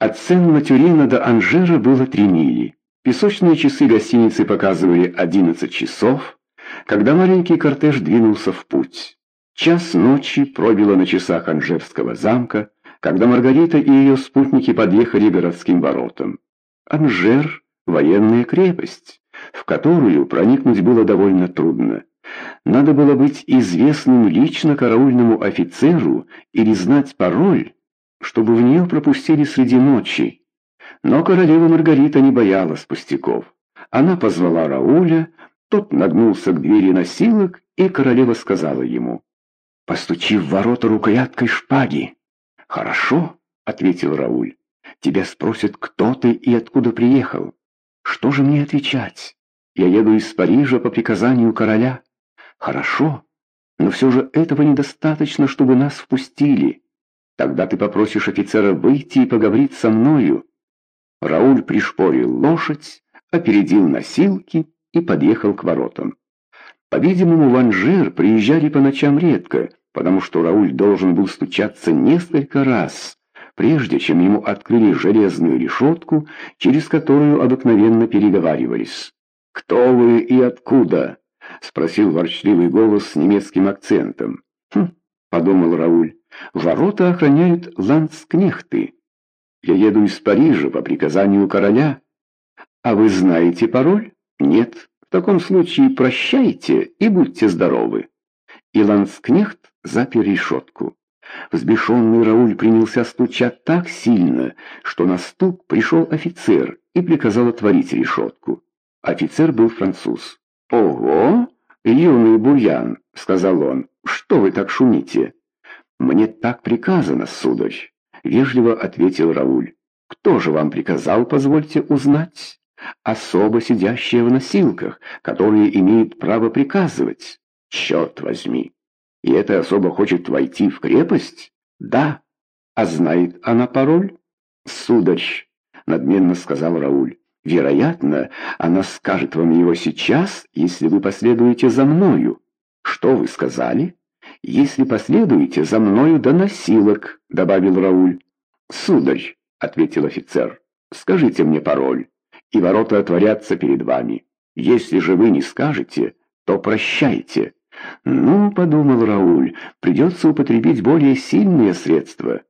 От Сен-Матюрина до Анжера было три мили. Песочные часы гостиницы показывали 11 часов, когда маленький кортеж двинулся в путь. Час ночи пробило на часах Анжерского замка, когда Маргарита и ее спутники подъехали к городским воротам. Анжер — военная крепость, в которую проникнуть было довольно трудно. Надо было быть известным лично караульному офицеру или знать пароль, чтобы в нее пропустили среди ночи. Но королева Маргарита не боялась пустяков. Она позвала Рауля, тот нагнулся к двери носилок, и королева сказала ему, «Постучи в ворота рукояткой шпаги». «Хорошо», — ответил Рауль. «Тебя спросят, кто ты и откуда приехал. Что же мне отвечать? Я еду из Парижа по приказанию короля». «Хорошо, но все же этого недостаточно, чтобы нас впустили. Тогда ты попросишь офицера выйти и поговорить со мною». Рауль пришпорил лошадь, опередил носилки и подъехал к воротам. По-видимому, в Анжер приезжали по ночам редко, потому что Рауль должен был стучаться несколько раз, прежде чем ему открыли железную решетку, через которую обыкновенно переговаривались. «Кто вы и откуда?» — спросил ворчливый голос с немецким акцентом. «Хм», — подумал Рауль, — «ворота охраняют ландскнехты. Я еду из Парижа по приказанию короля. А вы знаете пароль? Нет. В таком случае прощайте и будьте здоровы». И ландскнехт запер решетку. Взбешенный Рауль принялся стучать так сильно, что на стук пришел офицер и приказал отворить решетку. Офицер был француз. «Ого, юный бурьян!» — сказал он. «Что вы так шумите?» «Мне так приказано, сударь», — вежливо ответил Рауль. «Кто же вам приказал, позвольте узнать?» «Особо сидящие в носилках, которые имеют право приказывать». «Черт возьми! И эта особа хочет войти в крепость?» «Да». «А знает она пароль?» «Сударь», — надменно сказал Рауль. Вероятно, она скажет вам его сейчас, если вы последуете за мною. Что вы сказали? Если последуете за мною до носилок, добавил Рауль. Сударь, ответил офицер, скажите мне пароль, и ворота отворятся перед вами. Если же вы не скажете, то прощайте. Ну, подумал Рауль, придется употребить более сильные средства.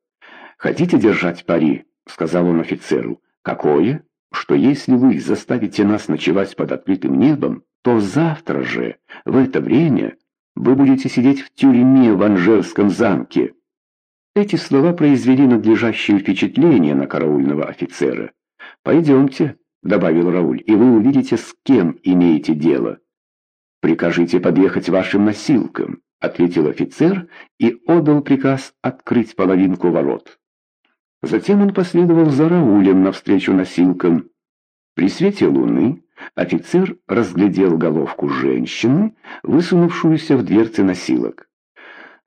Хотите держать пари? сказал он офицеру. Какое? что если вы заставите нас ночевать под открытым небом, то завтра же, в это время, вы будете сидеть в тюрьме в Анжерском замке». Эти слова произвели надлежащее впечатление на караульного офицера. «Пойдемте», — добавил Рауль, — «и вы увидите, с кем имеете дело». «Прикажите подъехать вашим носилкам», — ответил офицер и отдал приказ открыть половинку ворот. Затем он последовал за Раулем навстречу носилкам. При свете луны офицер разглядел головку женщины, высунувшуюся в дверцы носилок.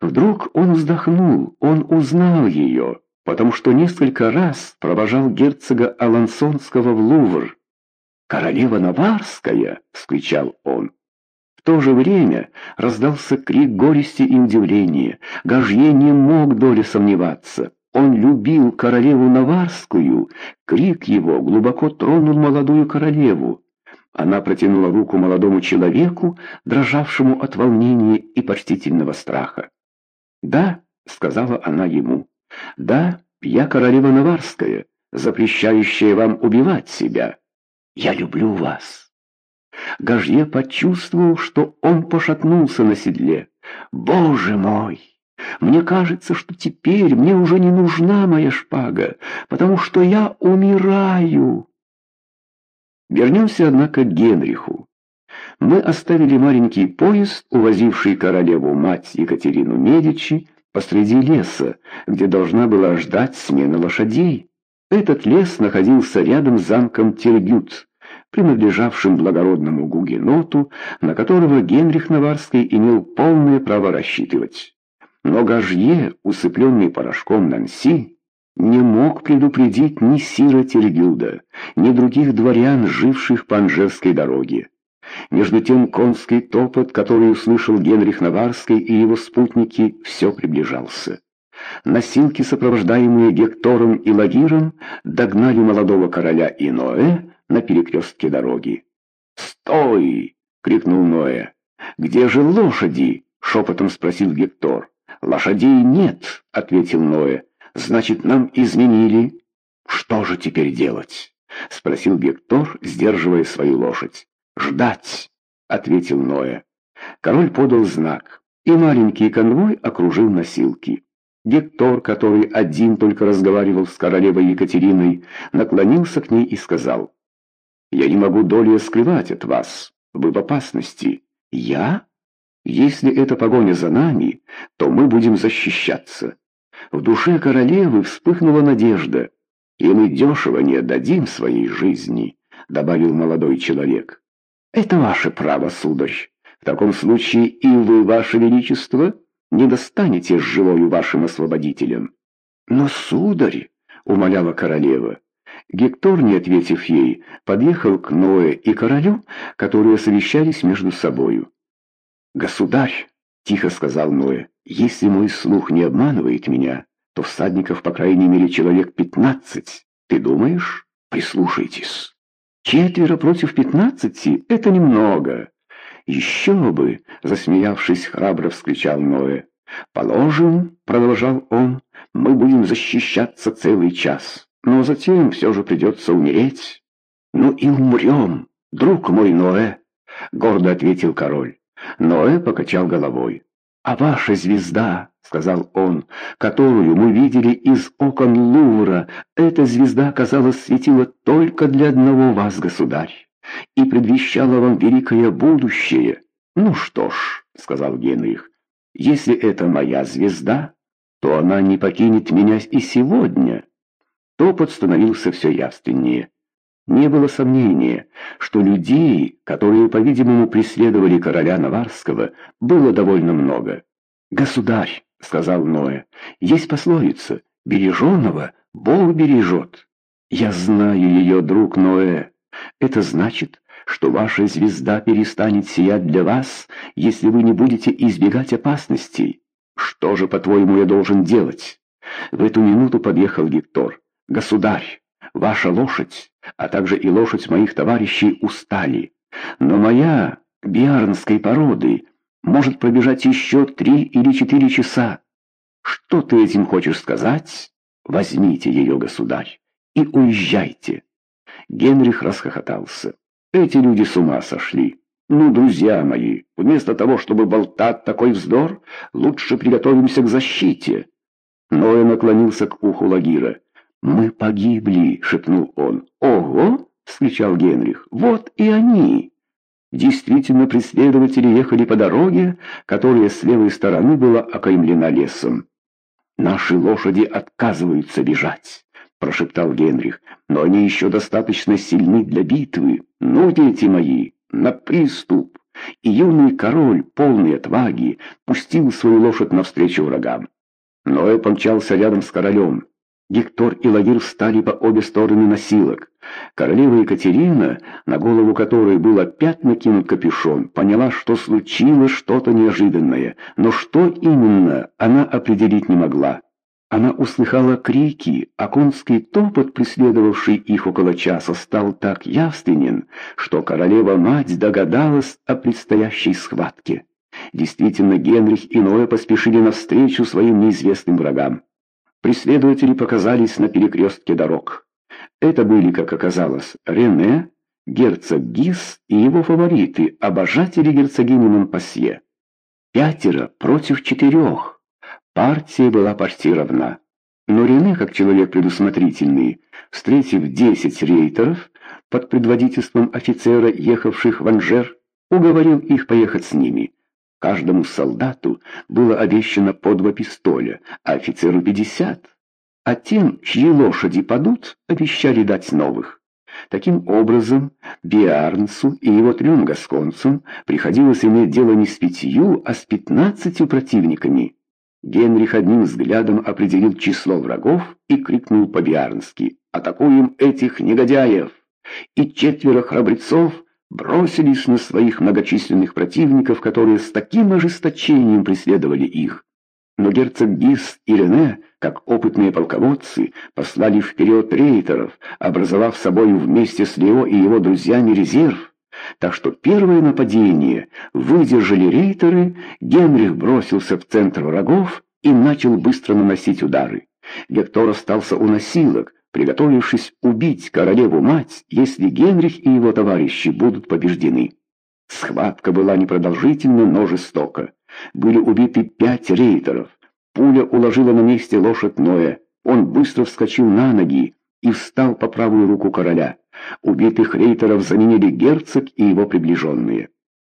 Вдруг он вздохнул, он узнал ее, потому что несколько раз провожал герцога Алансонского в Лувр. «Королева Наварская!» — вскричал он. В то же время раздался крик горести и удивления. Гажье не мог доли сомневаться. Он любил королеву Наварскую, крик его глубоко тронул молодую королеву. Она протянула руку молодому человеку, дрожавшему от волнения и почтительного страха. «Да», — сказала она ему, — «да, я королева Наварская, запрещающая вам убивать себя. Я люблю вас». Гажье почувствовал, что он пошатнулся на седле. «Боже мой!» Мне кажется, что теперь мне уже не нужна моя шпага, потому что я умираю. Вернемся, однако, к Генриху. Мы оставили маленький поезд, увозивший королеву-мать Екатерину Медичи, посреди леса, где должна была ждать смена лошадей. Этот лес находился рядом с замком Тергют, принадлежавшим благородному гугеноту, на которого Генрих Наварский имел полное право рассчитывать. Но Гажье, усыпленный порошком Нанси, не мог предупредить ни Сира Тергюда, ни других дворян, живших по Анжерской дороге. Между тем конский топот, который услышал Генрих Наварский и его спутники, все приближался. носилки, сопровождаемые Гектором и Лагиром, догнали молодого короля и Ноэ на перекрестке дороги. «Стой!» — крикнул Ноэ. «Где же лошади?» — шепотом спросил Гектор. «Лошадей нет», — ответил Ноэ. «Значит, нам изменили». «Что же теперь делать?» — спросил Гектор, сдерживая свою лошадь. «Ждать», — ответил Ноэ. Король подал знак, и маленький конвой окружил носилки. Гектор, который один только разговаривал с королевой Екатериной, наклонился к ней и сказал, «Я не могу долей скрывать от вас. Вы в опасности. Я? Если это погоня за нами, то мы будем защищаться». В душе королевы вспыхнула надежда, и мы дешево не отдадим своей жизни, добавил молодой человек. Это ваше право, сударь. В таком случае и вы, ваше величество, не достанете живою вашим освободителем. Но, сударь, умоляла королева, Гектор, не ответив ей, подъехал к Ное и королю, которые совещались между собою. «Государь!» — тихо сказал Ное. «Если мой слух не обманывает меня, то всадников, по крайней мере, человек пятнадцать. Ты думаешь? Прислушайтесь. Четверо против пятнадцати — это немного. Еще бы, засмеявшись, храбро вскричал Ноэ. Положим, продолжал он, мы будем защищаться целый час, но затем все же придется умереть. Ну и умрем, друг мой Ноэ, гордо ответил король. Ноэ покачал головой. «А ваша звезда, — сказал он, — которую мы видели из окон Лувра, эта звезда, казалось, светила только для одного вас, государь, и предвещала вам великое будущее. Ну что ж, — сказал Генрих, — если это моя звезда, то она не покинет меня и сегодня». Топот становился все явственнее. Не было сомнения, что людей, которые, по-видимому, преследовали короля Наварского, было довольно много. «Государь», — сказал Ноэ, — «есть пословица, береженого Бог бережет». «Я знаю ее, друг Ноэ. Это значит, что ваша звезда перестанет сиять для вас, если вы не будете избегать опасностей. Что же, по-твоему, я должен делать?» В эту минуту подъехал Гектор. «Государь, Ваша лошадь, а также и лошадь моих товарищей устали. Но моя, биарнской породы, может пробежать еще три или четыре часа. Что ты этим хочешь сказать? Возьмите ее, государь, и уезжайте. Генрих расхохотался. Эти люди с ума сошли. Ну, друзья мои, вместо того, чтобы болтать такой вздор, лучше приготовимся к защите. Ноя наклонился к уху Лагира. «Мы погибли!» — шепнул он. «Ого!» — вскричал Генрих. «Вот и они!» Действительно, преследователи ехали по дороге, которая с левой стороны была окаймлена лесом. «Наши лошади отказываются бежать», — прошептал Генрих, «но они еще достаточно сильны для битвы. Ну, дети мои, на приступ!» И юный король, полный отваги, пустил свою лошадь навстречу врагам. Ноэ помчался рядом с королем. Гектор и Лагир встали по обе стороны носилок. Королева Екатерина, на голову которой был опять накинут капюшон, поняла, что случилось что-то неожиданное, но что именно, она определить не могла. Она услыхала крики, а конский топот, преследовавший их около часа, стал так явственен, что королева-мать догадалась о предстоящей схватке. Действительно, Генрих и Ноя поспешили навстречу своим неизвестным врагам. Преследователи показались на перекрестке дорог. Это были, как оказалось, Рене, герцог Гис и его фавориты, обожатели герцогини Монпасье. Пятеро против четырех. Партия была почти равна. Но Рене, как человек предусмотрительный, встретив десять рейтеров под предводительством офицера, ехавших в Анжер, уговорил их поехать с ними. Каждому солдату было обещано по два пистоля, а офицеру пятьдесят. А тем, чьи лошади падут, обещали дать новых. Таким образом, Биарнсу и его трем гасконцам приходилось иметь дело не с пятью, а с пятнадцатью противниками. Генрих одним взглядом определил число врагов и крикнул по-биарнски «Атакуем этих негодяев!» И четверо храбрецов бросились на своих многочисленных противников, которые с таким ожесточением преследовали их. Но герцог Гис и Рене, как опытные полководцы, послали вперед рейтеров, образовав собою вместе с Лео и его друзьями резерв. Так что первое нападение выдержали рейтеры, Генрих бросился в центр врагов и начал быстро наносить удары. Гектор остался у носилок, приготовившись убить королеву-мать, если Генрих и его товарищи будут побеждены. Схватка была непродолжительна, но жестока. Были убиты пять рейтеров. Пуля уложила на месте лошадь Ноя. Он быстро вскочил на ноги и встал по правую руку короля. Убитых рейтеров заменили герцог и его приближенные.